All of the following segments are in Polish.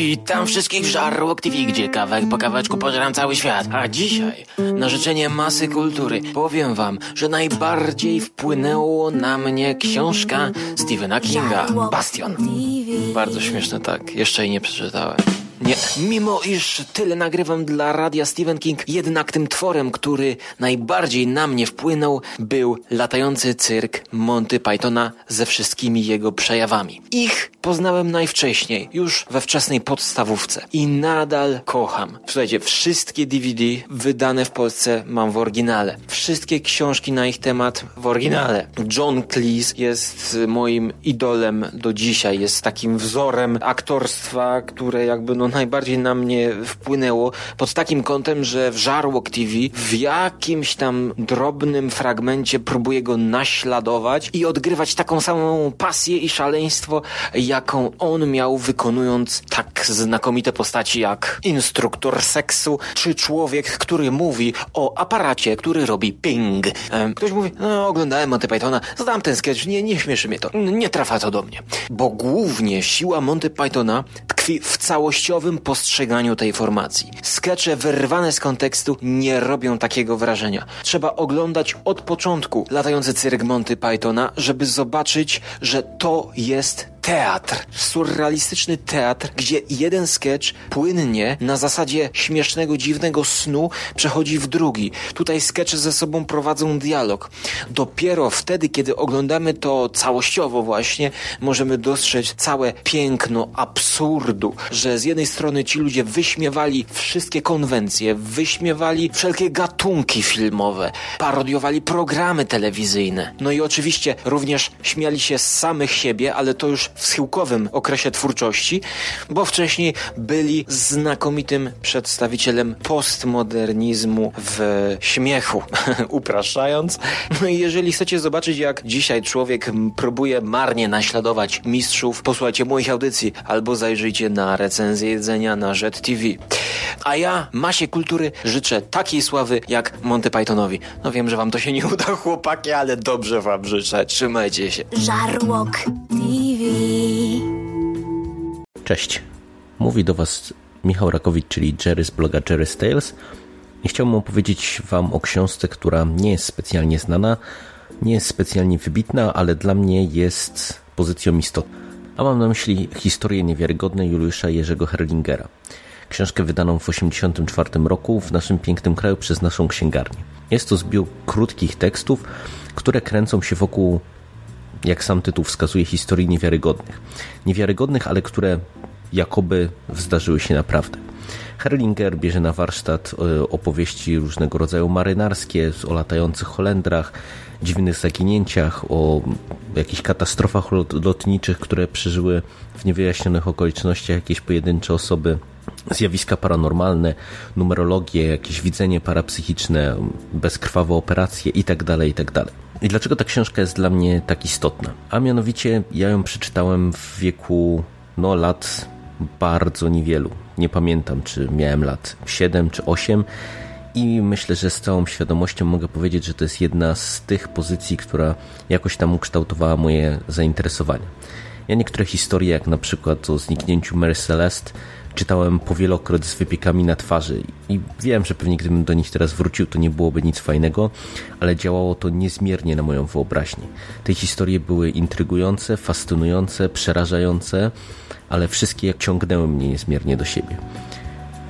Witam wszystkich w Żarłok TV, gdzie kawałek po kawałeczku pożeram cały świat. A dzisiaj, na życzenie masy kultury, powiem wam, że najbardziej wpłynęło na mnie książka Stephena Kinga, Bastion. Bardzo śmieszne, tak. Jeszcze jej nie przeczytałem. Nie, mimo iż tyle nagrywam dla radia Stephen King, jednak tym tworem, który najbardziej na mnie wpłynął, był latający cyrk Monty Pythona ze wszystkimi jego przejawami. Ich poznałem najwcześniej, już we wczesnej podstawówce i nadal kocham. Słuchajcie, wszystkie DVD wydane w Polsce mam w oryginale. Wszystkie książki na ich temat w oryginale. John Cleese jest moim idolem do dzisiaj, jest takim wzorem aktorstwa, które jakby no najbardziej na mnie wpłynęło pod takim kątem, że w Żarłok TV w jakimś tam drobnym fragmencie próbuję go naśladować i odgrywać taką samą pasję i szaleństwo, jaką on miał wykonując tak znakomite postaci jak instruktor seksu, czy człowiek, który mówi o aparacie, który robi ping. Ktoś mówi, no oglądałem Monty Pythona, znam ten sketch, nie, nie śmieszy mnie to, nie trafia to do mnie. Bo głównie siła Monty Pythona tkwi w całościowym postrzeganiu tej formacji. Skecze wyrwane z kontekstu nie robią takiego wrażenia. Trzeba oglądać od początku latający cyrk Monty Pythona, żeby zobaczyć, że to jest teatr, surrealistyczny teatr, gdzie jeden sketch płynnie na zasadzie śmiesznego, dziwnego snu przechodzi w drugi. Tutaj skecze ze sobą prowadzą dialog. Dopiero wtedy, kiedy oglądamy to całościowo właśnie, możemy dostrzec całe piękno absurdu, że z jednej strony ci ludzie wyśmiewali wszystkie konwencje, wyśmiewali wszelkie gatunki filmowe, parodiowali programy telewizyjne. No i oczywiście również śmiali się z samych siebie, ale to już w schyłkowym okresie twórczości, bo wcześniej byli znakomitym przedstawicielem postmodernizmu w śmiechu, upraszczając. No i jeżeli chcecie zobaczyć, jak dzisiaj człowiek próbuje marnie naśladować mistrzów, posłuchajcie moich audycji albo zajrzyjcie na recenzję jedzenia na Jet TV. A ja, masie kultury, życzę takiej sławy jak Monty Pythonowi. No wiem, że wam to się nie uda, chłopaki, ale dobrze wam życzę. Trzymajcie się. Żarłok. Cześć. Mówi do Was Michał Rakowicz, czyli Jerry z bloga Jerry's Tales. I chciałbym opowiedzieć Wam o książce, która nie jest specjalnie znana, nie jest specjalnie wybitna, ale dla mnie jest pozycją istotną. A mam na myśli historię niewiarygodnej Juliusza Jerzego Herlingera. Książkę wydaną w 1984 roku w naszym pięknym kraju przez naszą księgarnię. Jest to zbiór krótkich tekstów, które kręcą się wokół jak sam tytuł wskazuje, historii niewiarygodnych. Niewiarygodnych, ale które jakoby zdarzyły się naprawdę. Herlinger bierze na warsztat e, opowieści różnego rodzaju marynarskie o latających Holendrach, dziwnych zaginięciach, o jakichś katastrofach lotniczych, które przeżyły w niewyjaśnionych okolicznościach jakieś pojedyncze osoby, zjawiska paranormalne, numerologię, jakieś widzenie parapsychiczne, bezkrwawe operacje itd., tak itd. Tak I dlaczego ta książka jest dla mnie tak istotna? A mianowicie ja ją przeczytałem w wieku no, lat bardzo niewielu. Nie pamiętam, czy miałem lat 7 czy 8 i myślę, że z całą świadomością mogę powiedzieć, że to jest jedna z tych pozycji, która jakoś tam ukształtowała moje zainteresowania. Ja niektóre historie, jak na przykład o zniknięciu Mary Celeste, czytałem powielokroć z wypiekami na twarzy i wiem, że pewnie gdybym do nich teraz wrócił, to nie byłoby nic fajnego, ale działało to niezmiernie na moją wyobraźnię. Te historie były intrygujące, fascynujące, przerażające, ale wszystkie ciągnęły mnie niezmiernie do siebie.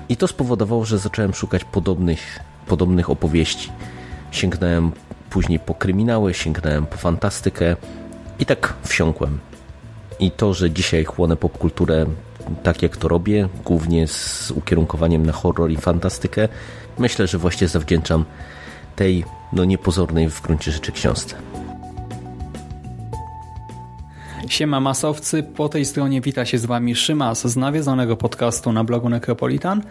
I to spowodowało, że zacząłem szukać podobnych, podobnych opowieści. Sięgnąłem później po kryminały, sięgnąłem po fantastykę i tak wsiąkłem. I to, że dzisiaj chłonę popkulturę tak jak to robię, głównie z ukierunkowaniem na horror i fantastykę, myślę, że właśnie zawdzięczam tej no niepozornej w gruncie rzeczy książce. Siema masowcy, po tej stronie wita się z Wami Szymas z nawiedzonego podcastu na blogu Necropolitan.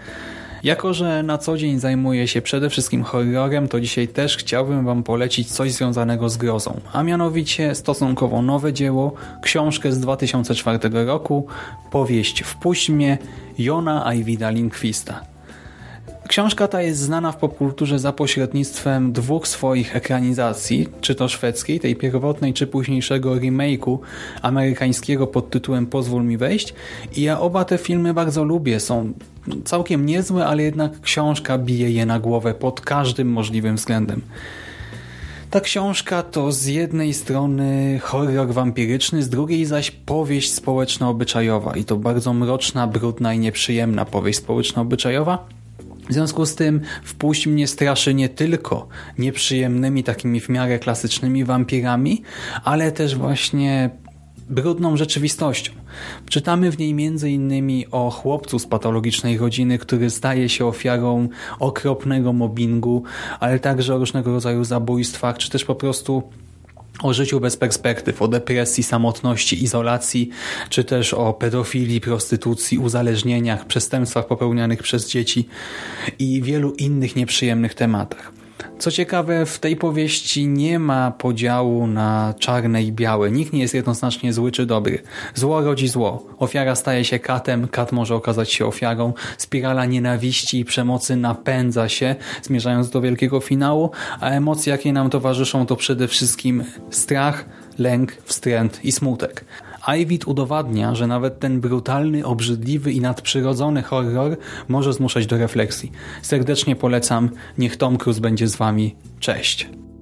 Jako, że na co dzień zajmuję się przede wszystkim horrorem, to dzisiaj też chciałbym Wam polecić coś związanego z grozą, a mianowicie stosunkowo nowe dzieło, książkę z 2004 roku, powieść Wpuść mnie Jona Ajwida Lindquista. Książka ta jest znana w popkulturze za pośrednictwem dwóch swoich ekranizacji, czy to szwedzkiej, tej pierwotnej, czy późniejszego remake'u amerykańskiego pod tytułem Pozwól mi wejść. I ja oba te filmy bardzo lubię. Są całkiem niezłe, ale jednak książka bije je na głowę pod każdym możliwym względem. Ta książka to z jednej strony horror wampiryczny, z drugiej zaś powieść społeczno-obyczajowa i to bardzo mroczna, brudna i nieprzyjemna powieść społeczno-obyczajowa. W związku z tym wpuść mnie straszy nie tylko nieprzyjemnymi, takimi w miarę klasycznymi wampirami, ale też właśnie brudną rzeczywistością. Czytamy w niej m.in. o chłopcu z patologicznej rodziny, który staje się ofiarą okropnego mobbingu, ale także o różnego rodzaju zabójstwach, czy też po prostu o życiu bez perspektyw, o depresji, samotności, izolacji, czy też o pedofilii, prostytucji, uzależnieniach, przestępstwach popełnianych przez dzieci i wielu innych nieprzyjemnych tematach. Co ciekawe, w tej powieści nie ma podziału na czarne i białe. Nikt nie jest jednoznacznie zły czy dobry. Zło rodzi zło. Ofiara staje się katem, kat może okazać się ofiarą. Spirala nienawiści i przemocy napędza się, zmierzając do wielkiego finału, a emocje, jakie nam towarzyszą, to przede wszystkim strach, lęk, wstręt i smutek. Iwit udowadnia, że nawet ten brutalny, obrzydliwy i nadprzyrodzony horror może zmuszać do refleksji. Serdecznie polecam. Niech Tom Cruise będzie z Wami. Cześć.